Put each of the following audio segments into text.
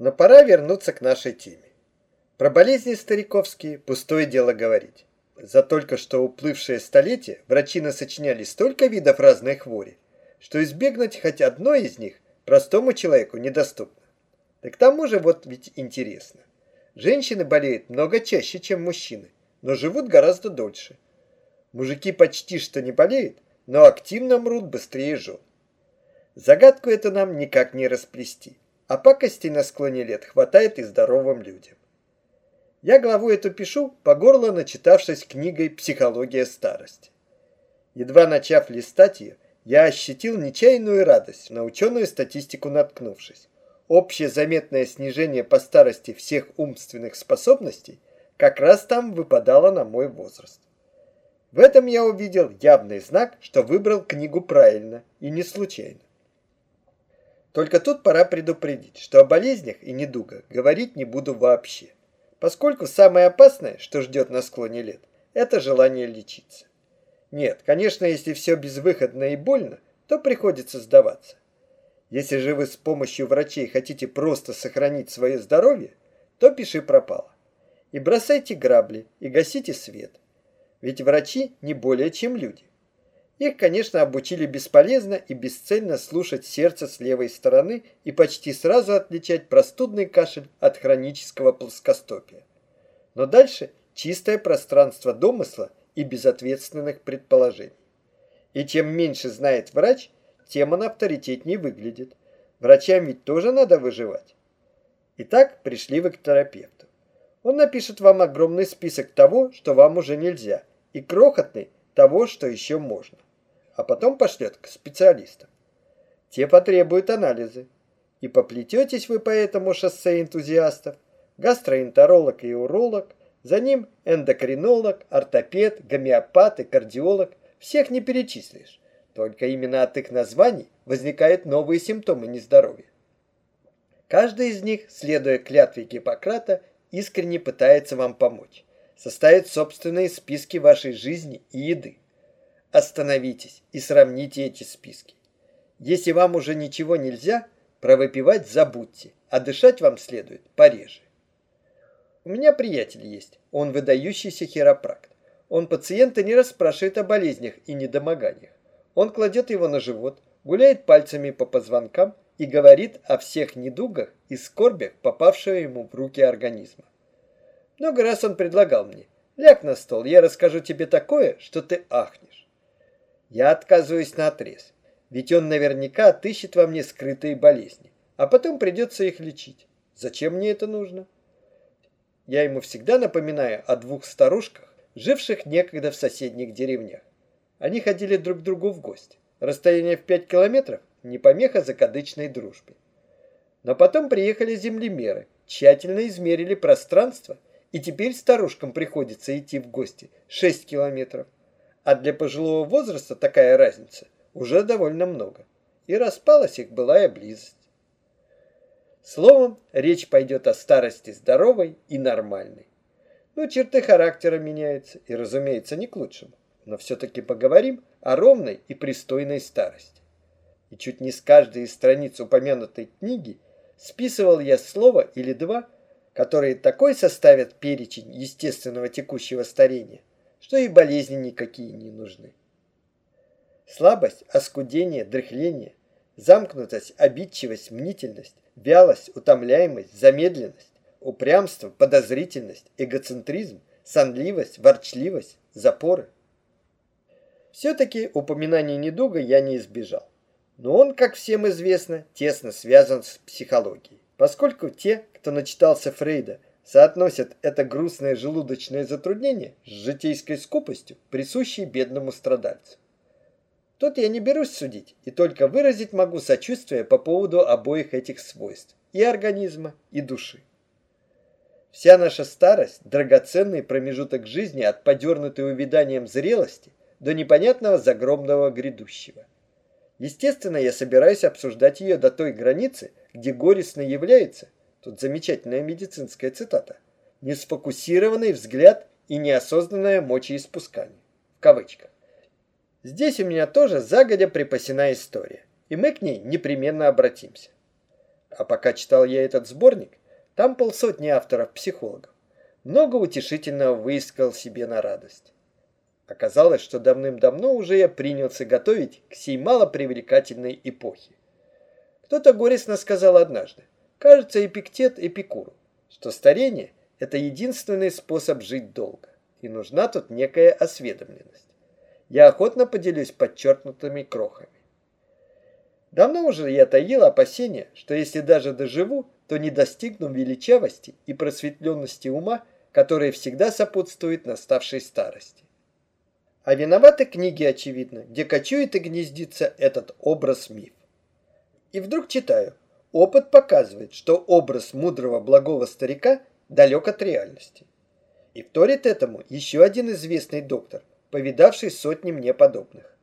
Но пора вернуться к нашей теме. Про болезни стариковские пустое дело говорить. За только что уплывшее столетие врачи насочиняли столько видов разной хвори, что избегнуть хоть одной из них простому человеку недоступно. Да к тому же вот ведь интересно. Женщины болеют много чаще, чем мужчины, но живут гораздо дольше. Мужики почти что не болеют, но активно мрут быстрее жен. Загадку эту нам никак не расплести, а пакостей на склоне лет хватает и здоровым людям. Я главу эту пишу, по горло начитавшись книгой «Психология старости». Едва начав листать ее, я ощутил нечаянную радость, на ученую статистику наткнувшись. Общее заметное снижение по старости всех умственных способностей как раз там выпадало на мой возраст. В этом я увидел явный знак, что выбрал книгу правильно и не случайно. Только тут пора предупредить, что о болезнях и недугах говорить не буду вообще, поскольку самое опасное, что ждет на склоне лет, это желание лечиться. Нет, конечно, если все безвыходно и больно, то приходится сдаваться. Если же вы с помощью врачей хотите просто сохранить свое здоровье, то пиши пропало. И бросайте грабли, и гасите свет. Ведь врачи не более чем люди. Их, конечно, обучили бесполезно и бесцельно слушать сердце с левой стороны и почти сразу отличать простудный кашель от хронического плоскостопия. Но дальше чистое пространство домысла и безответственных предположений. И чем меньше знает врач, тем он авторитетней выглядит. Врачам ведь тоже надо выживать. Итак, пришли вы к терапевту. Он напишет вам огромный список того, что вам уже нельзя, и крохотный того, что еще можно а потом пошлет к специалистам. Те потребуют анализы. И поплететесь вы по этому шоссе энтузиастов. Гастроэнтеролог и уролог, за ним эндокринолог, ортопед, гомеопат и кардиолог. Всех не перечислишь. Только именно от их названий возникают новые симптомы нездоровья. Каждый из них, следуя клятве Гиппократа, искренне пытается вам помочь. Составит собственные списки вашей жизни и еды. Остановитесь и сравните эти списки. Если вам уже ничего нельзя, провыпивать забудьте, а дышать вам следует пореже. У меня приятель есть, он выдающийся хиропракт. Он пациента не расспрашивает о болезнях и недомоганиях. Он кладет его на живот, гуляет пальцами по позвонкам и говорит о всех недугах и скорбях, попавшего ему в руки организма. Много раз он предлагал мне, ляг на стол, я расскажу тебе такое, что ты ахнешь. Я отказываюсь на отрез, ведь он наверняка отыщет во мне скрытые болезни, а потом придется их лечить. Зачем мне это нужно? Я ему всегда напоминаю о двух старушках, живших некогда в соседних деревнях. Они ходили друг к другу в гости. Расстояние в пять километров – не помеха закадычной дружбе. Но потом приехали землемеры, тщательно измерили пространство, и теперь старушкам приходится идти в гости 6 километров – а для пожилого возраста такая разница уже довольно много. И распалась их былая близость. Словом, речь пойдет о старости здоровой и нормальной. Ну, черты характера меняются, и, разумеется, не к лучшему. Но все-таки поговорим о ровной и пристойной старости. И чуть не с каждой из страниц упомянутой книги списывал я слово или два, которые такой составят перечень естественного текущего старения, что и болезни никакие не нужны. Слабость, оскудение, дряхление, замкнутость, обидчивость, мнительность, вялость, утомляемость, замедленность, упрямство, подозрительность, эгоцентризм, сонливость, ворчливость, запоры. Все-таки упоминание недуга я не избежал. Но он, как всем известно, тесно связан с психологией, поскольку те, кто начитался Фрейда соотносят это грустное желудочное затруднение с житейской скупостью, присущей бедному страдальцу. Тут я не берусь судить и только выразить могу сочувствие по поводу обоих этих свойств – и организма, и души. Вся наша старость – драгоценный промежуток жизни от подернутой увиданием зрелости до непонятного загромного грядущего. Естественно, я собираюсь обсуждать ее до той границы, где горестно является – Тут замечательная медицинская цитата. Несфокусированный взгляд и неосознанное мочеиспускание. В кавычках. Здесь у меня тоже загодя припасена история, и мы к ней непременно обратимся. А пока читал я этот сборник, там полсотни авторов-психологов. Много утешительного выискал себе на радость. Оказалось, что давным-давно уже я принялся готовить к сей малопривлекательной эпохе. Кто-то горестно сказал однажды, кажется, Эпиктет Эпикуру, что старение – это единственный способ жить долго, и нужна тут некая осведомленность. Я охотно поделюсь подчеркнутыми крохами. Давно уже я таил опасения, что если даже доживу, то не достигну величавости и просветленности ума, которые всегда сопутствуют наставшей старости. А виноваты книги, очевидно, где кочует и гнездится этот образ-миф. И вдруг читаю. Опыт показывает, что образ мудрого благого старика далек от реальности. И вторит этому еще один известный доктор, повидавший сотни мне подобных.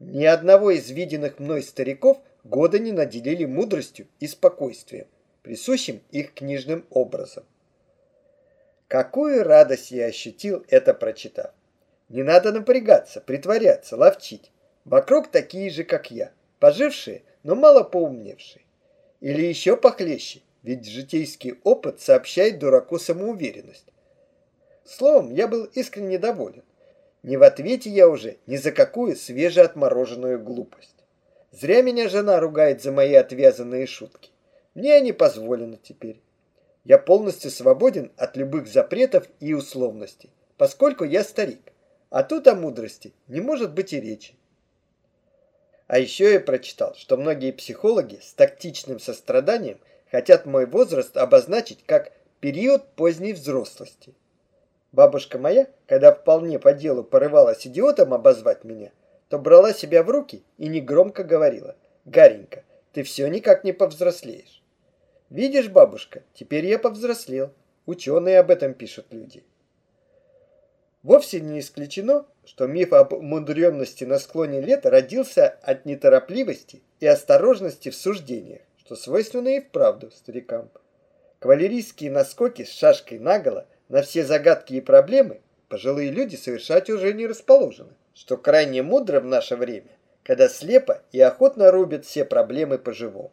Ни одного из виденных мной стариков года не наделили мудростью и спокойствием, присущим их книжным образом. Какую радость я ощутил, это прочитав. Не надо напрягаться, притворяться, ловчить. Вокруг такие же, как я, пожившие, но мало поумневший. Или еще похлеще, ведь житейский опыт сообщает дураку самоуверенность. Словом, я был искренне доволен. Не в ответе я уже ни за какую свежеотмороженную глупость. Зря меня жена ругает за мои отвязанные шутки. Мне они позволены теперь. Я полностью свободен от любых запретов и условностей, поскольку я старик. А тут о мудрости не может быть и речи. А еще я прочитал, что многие психологи с тактичным состраданием хотят мой возраст обозначить как период поздней взрослости. Бабушка моя, когда вполне по делу порывалась идиотом обозвать меня, то брала себя в руки и негромко говорила, «Гаренька, ты все никак не повзрослеешь». «Видишь, бабушка, теперь я повзрослел. Ученые об этом пишут люди». Вовсе не исключено, что миф об мудренности на склоне лет родился от неторопливости и осторожности в суждениях, что свойственно и вправду старикам. Кавалерийские наскоки с шашкой наголо на все загадки и проблемы пожилые люди совершать уже не расположены, что крайне мудро в наше время, когда слепо и охотно рубят все проблемы по-живому.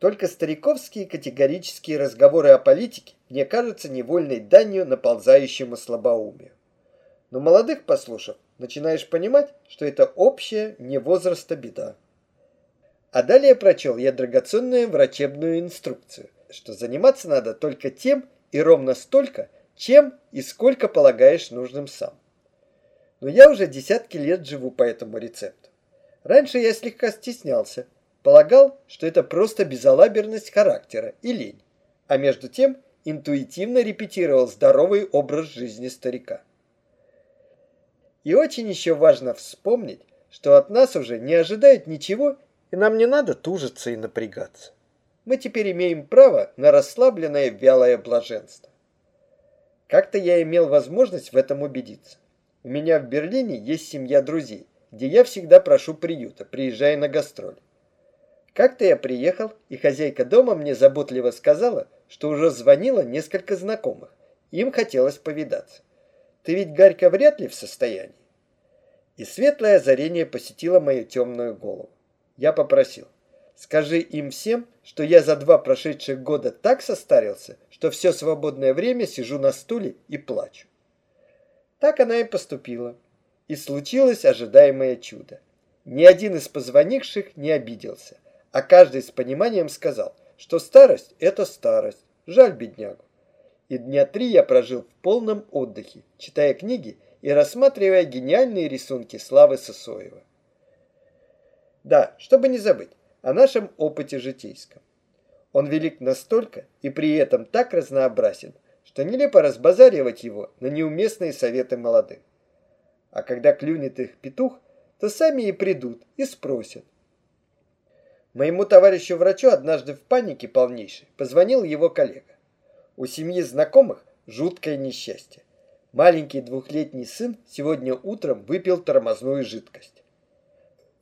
Только стариковские категорические разговоры о политике мне кажутся невольной данью наползающему слабоумию. Но молодых послушав, начинаешь понимать, что это общая, не возраста беда. А далее прочел я драгоценную врачебную инструкцию, что заниматься надо только тем и ровно столько, чем и сколько полагаешь нужным сам. Но я уже десятки лет живу по этому рецепту. Раньше я слегка стеснялся, полагал, что это просто безалаберность характера и лень, а между тем интуитивно репетировал здоровый образ жизни старика. И очень еще важно вспомнить, что от нас уже не ожидает ничего, и нам не надо тужиться и напрягаться. Мы теперь имеем право на расслабленное вялое блаженство. Как-то я имел возможность в этом убедиться. У меня в Берлине есть семья друзей, где я всегда прошу приюта, приезжая на гастроли. Как-то я приехал, и хозяйка дома мне заботливо сказала, что уже звонило несколько знакомых. Им хотелось повидаться. Ты ведь, Гарька, вряд ли в состоянии. И светлое озарение посетило мою темную голову. Я попросил, скажи им всем, что я за два прошедших года так состарился, что все свободное время сижу на стуле и плачу. Так она и поступила. И случилось ожидаемое чудо. Ни один из позвонивших не обиделся, а каждый с пониманием сказал, что старость – это старость, жаль беднягу и дня три я прожил в полном отдыхе, читая книги и рассматривая гениальные рисунки Славы Сосоева. Да, чтобы не забыть, о нашем опыте житейском. Он велик настолько и при этом так разнообразен, что нелепо разбазаривать его на неуместные советы молодых. А когда клюнет их петух, то сами и придут и спросят. Моему товарищу-врачу однажды в панике полнейшей позвонил его коллега. У семьи знакомых жуткое несчастье. Маленький двухлетний сын сегодня утром выпил тормозную жидкость.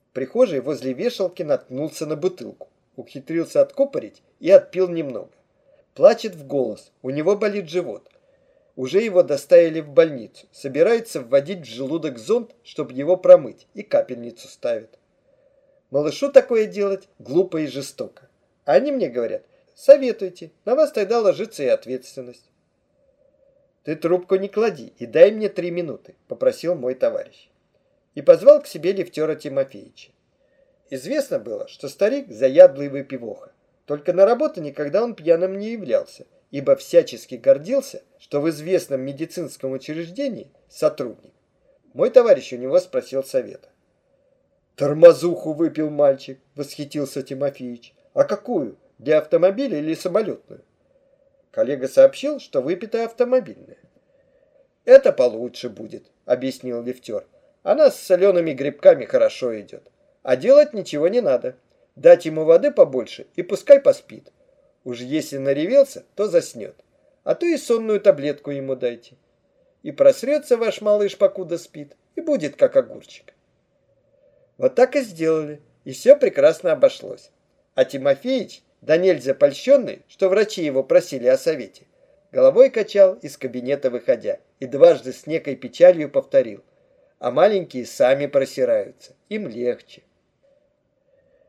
В прихожей возле вешалки наткнулся на бутылку, ухитрился откупорить и отпил немного. Плачет в голос, у него болит живот. Уже его доставили в больницу, собирается вводить в желудок зонд, чтобы его промыть, и капельницу ставят. Малышу такое делать глупо и жестоко. Они мне говорят, советуйте, на вас тогда ложится и ответственность. Ты трубку не клади и дай мне три минуты, попросил мой товарищ. И позвал к себе лифтера Тимофеевича. Известно было, что старик заядлый выпивоха. Только на работу никогда он пьяным не являлся, ибо всячески гордился, что в известном медицинском учреждении сотрудник. Мой товарищ у него спросил совета. «Тормозуху выпил мальчик», — восхитился Тимофеич. «А какую? Для автомобиля или самолетную?» Коллега сообщил, что выпитая автомобильная. «Это получше будет», — объяснил лифтер. «Она с солеными грибками хорошо идет. А делать ничего не надо. Дать ему воды побольше и пускай поспит. Уж если наревелся, то заснет. А то и сонную таблетку ему дайте. И просрется ваш малыш, покуда спит, и будет как огурчик. Вот так и сделали, и все прекрасно обошлось. А Тимофеич, да нельзя польщенный, что врачи его просили о совете, головой качал из кабинета выходя и дважды с некой печалью повторил. А маленькие сами просираются, им легче.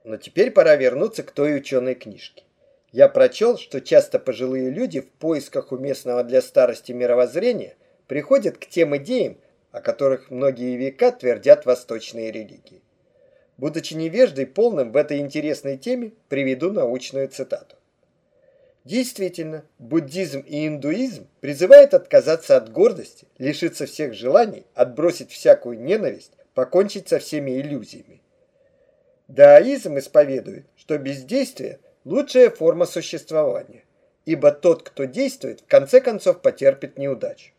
Но теперь пора вернуться к той ученой книжке. Я прочел, что часто пожилые люди в поисках уместного для старости мировоззрения приходят к тем идеям, о которых многие века твердят восточные религии. Будучи невеждой полным в этой интересной теме, приведу научную цитату. Действительно, буддизм и индуизм призывают отказаться от гордости, лишиться всех желаний, отбросить всякую ненависть, покончить со всеми иллюзиями. Даоизм исповедует, что бездействие – лучшая форма существования, ибо тот, кто действует, в конце концов потерпит неудачу.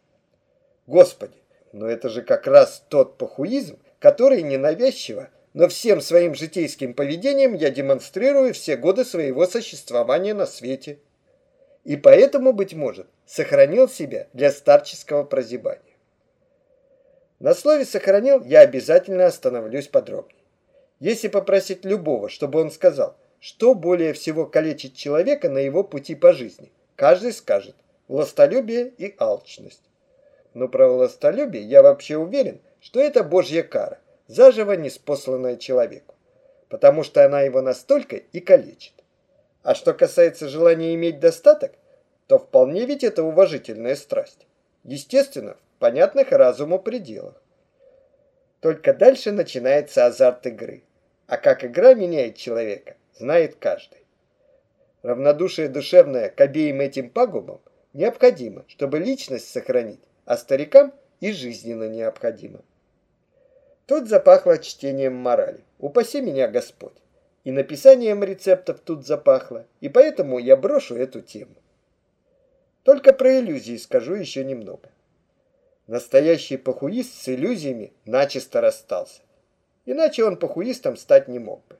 Господи, но это же как раз тот похуизм, который ненавязчиво, но всем своим житейским поведением я демонстрирую все годы своего существования на свете. И поэтому, быть может, сохранил себя для старческого прозябания. На слове «сохранил» я обязательно остановлюсь подробнее. Если попросить любого, чтобы он сказал, что более всего калечит человека на его пути по жизни, каждый скажет властолюбие и алчность. Но про властолюбие я вообще уверен, что это божья кара, заживо неспосланная человеку, потому что она его настолько и калечит. А что касается желания иметь достаток, то вполне ведь это уважительная страсть. Естественно, в понятных разуму пределах. Только дальше начинается азарт игры. А как игра меняет человека, знает каждый. Равнодушие душевное к обеим этим пагубам необходимо, чтобы личность сохранить, а старикам и жизненно необходимо. Тут запахло чтением морали. Упаси меня Господь. И написанием рецептов тут запахло, и поэтому я брошу эту тему. Только про иллюзии скажу еще немного. Настоящий похуист с иллюзиями начисто расстался. Иначе он похуистом стать не мог бы.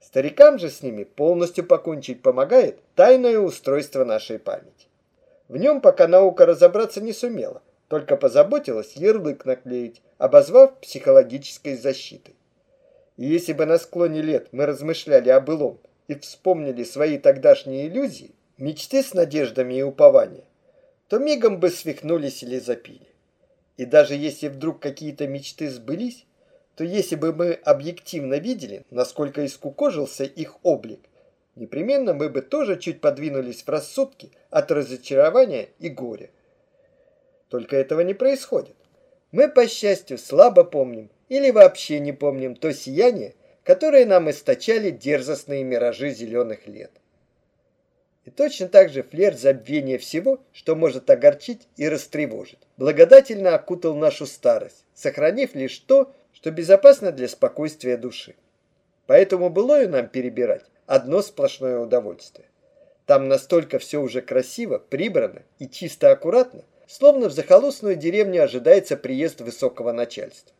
Старикам же с ними полностью покончить помогает тайное устройство нашей памяти. В нем пока наука разобраться не сумела, только позаботилась ярлык наклеить, обозвав психологической защитой. И если бы на склоне лет мы размышляли о былом и вспомнили свои тогдашние иллюзии, мечты с надеждами и упования, то мигом бы свихнулись или запили. И даже если вдруг какие-то мечты сбылись, то если бы мы объективно видели, насколько искукожился их облик, непременно мы бы тоже чуть подвинулись в рассудке от разочарования и горя. Только этого не происходит. Мы, по счастью, слабо помним или вообще не помним то сияние, которое нам источали дерзостные миражи зеленых лет. И точно так же флер забвения всего, что может огорчить и растревожить, благодательно окутал нашу старость, сохранив лишь то, что безопасно для спокойствия души. Поэтому былое нам перебирать одно сплошное удовольствие. Там настолько все уже красиво, прибрано и чисто аккуратно, словно в захолустную деревню ожидается приезд высокого начальства.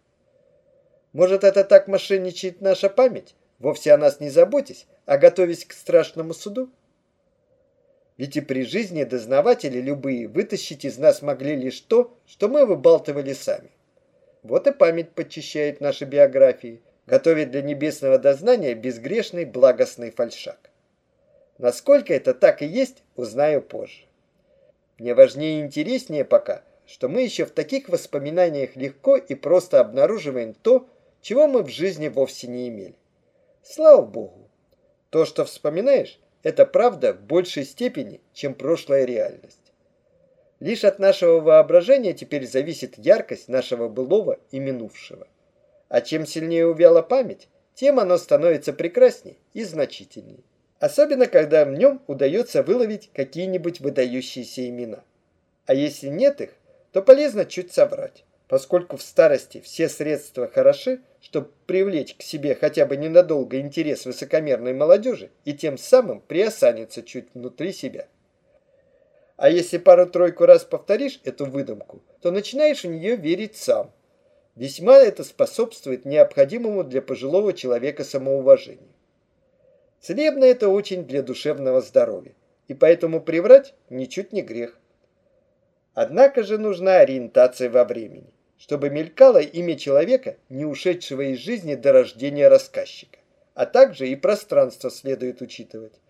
Может, это так мошенничает наша память, вовсе о нас не заботясь, а готовясь к страшному суду? Ведь и при жизни дознаватели любые вытащить из нас могли лишь то, что мы выбалтывали сами. Вот и память подчищает наши биографии, готовит для небесного дознания безгрешный благостный фальшак. Насколько это так и есть, узнаю позже. Мне важнее и интереснее пока, что мы еще в таких воспоминаниях легко и просто обнаруживаем то, чего мы в жизни вовсе не имели. Слава Богу! То, что вспоминаешь, это правда в большей степени, чем прошлая реальность. Лишь от нашего воображения теперь зависит яркость нашего былого и минувшего. А чем сильнее увяла память, тем оно становится прекрасней и значительней. Особенно, когда в нем удается выловить какие-нибудь выдающиеся имена. А если нет их, то полезно чуть соврать, поскольку в старости все средства хороши, чтобы привлечь к себе хотя бы ненадолго интерес высокомерной молодежи и тем самым приосаниться чуть внутри себя. А если пару-тройку раз повторишь эту выдумку, то начинаешь в нее верить сам. Весьма это способствует необходимому для пожилого человека самоуважению. Целебно это очень для душевного здоровья, и поэтому приврать ничуть не грех. Однако же нужна ориентация во времени, чтобы мелькало имя человека, не ушедшего из жизни до рождения рассказчика. А также и пространство следует учитывать.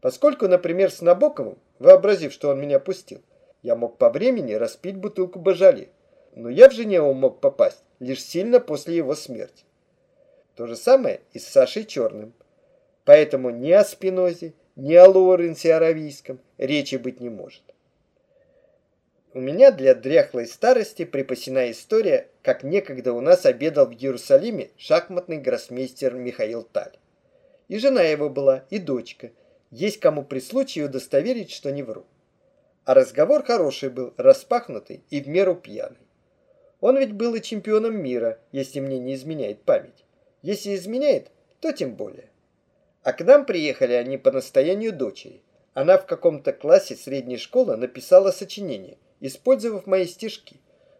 Поскольку, например, с Набоковым, вообразив, что он меня пустил, я мог по времени распить бутылку божали, но я в Женеву мог попасть лишь сильно после его смерти. То же самое и с Сашей Черным. Поэтому ни о Спинозе, ни о Лоуренсе Аравийском речи быть не может. У меня для дряхлой старости припасена история, как некогда у нас обедал в Иерусалиме шахматный гроссмейстер Михаил Таль. И жена его была, и дочка. Есть кому при случае удостоверить, что не вру. А разговор хороший был, распахнутый и в меру пьяный. Он ведь был и чемпионом мира, если мне не изменяет память. Если изменяет, то тем более. А к нам приехали они по настоянию дочери. Она в каком-то классе средней школы написала сочинение – использовав мои стишки,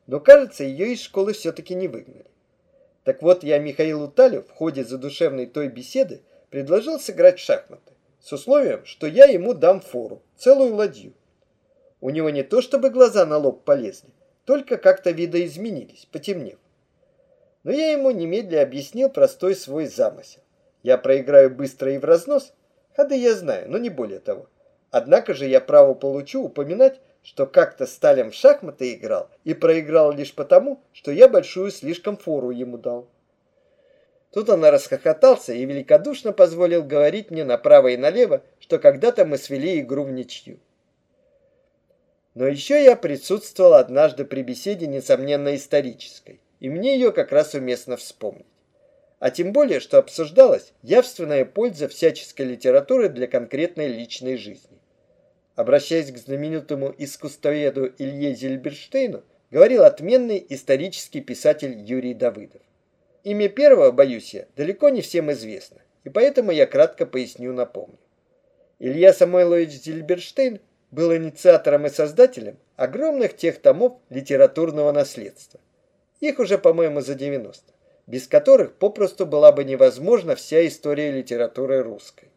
но, кажется, ее из школы все-таки не выгнали. Так вот, я Михаилу Талю в ходе задушевной той беседы предложил сыграть в шахматы, с условием, что я ему дам фору, целую ладью. У него не то чтобы глаза на лоб полезли, только как-то видоизменились, потемнев. Но я ему немедля объяснил простой свой замысел. Я проиграю быстро и в разнос, ходы я знаю, но не более того. Однако же я право получу упоминать, что как-то Сталин в шахматы играл и проиграл лишь потому, что я большую слишком фору ему дал. Тут он расхохотался и великодушно позволил говорить мне направо и налево, что когда-то мы свели игру в ничью. Но еще я присутствовал однажды при беседе, несомненно, исторической, и мне ее как раз уместно вспомнить. А тем более, что обсуждалась явственная польза всяческой литературы для конкретной личной жизни обращаясь к знаменитому искусствоведу Илье Зильберштейну, говорил отменный исторический писатель Юрий Давыдов. Имя первого, боюсь я, далеко не всем известно, и поэтому я кратко поясню, напомню. Илья Самойлович Зильберштейн был инициатором и создателем огромных тех томов литературного наследства. Их уже, по-моему, за 90, без которых попросту была бы невозможна вся история литературы русской.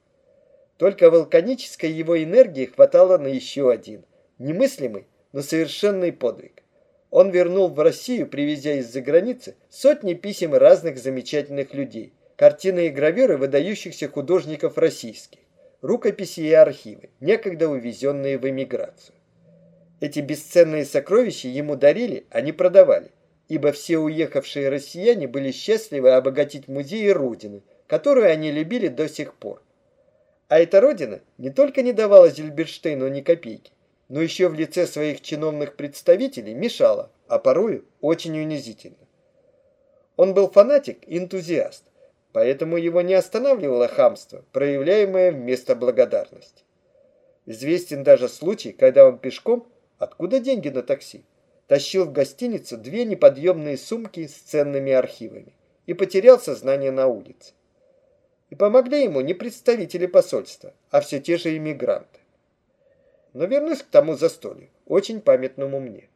Только вулканической его энергии хватало на еще один, немыслимый, но совершенный подвиг. Он вернул в Россию, привезя из-за границы, сотни писем разных замечательных людей, картины и гравюры выдающихся художников российских, рукописи и архивы, некогда увезенные в эмиграцию. Эти бесценные сокровища ему дарили, а не продавали, ибо все уехавшие россияне были счастливы обогатить музеи Родины, которую они любили до сих пор. А эта родина не только не давала Зильберштейну ни копейки, но еще в лице своих чиновных представителей мешала, а порою очень унизительно. Он был фанатик и энтузиаст, поэтому его не останавливало хамство, проявляемое вместо благодарности. Известен даже случай, когда он пешком, откуда деньги на такси, тащил в гостиницу две неподъемные сумки с ценными архивами и потерял сознание на улице. И помогли ему не представители посольства, а все те же иммигранты. Но вернусь к тому застолью, очень памятному мне.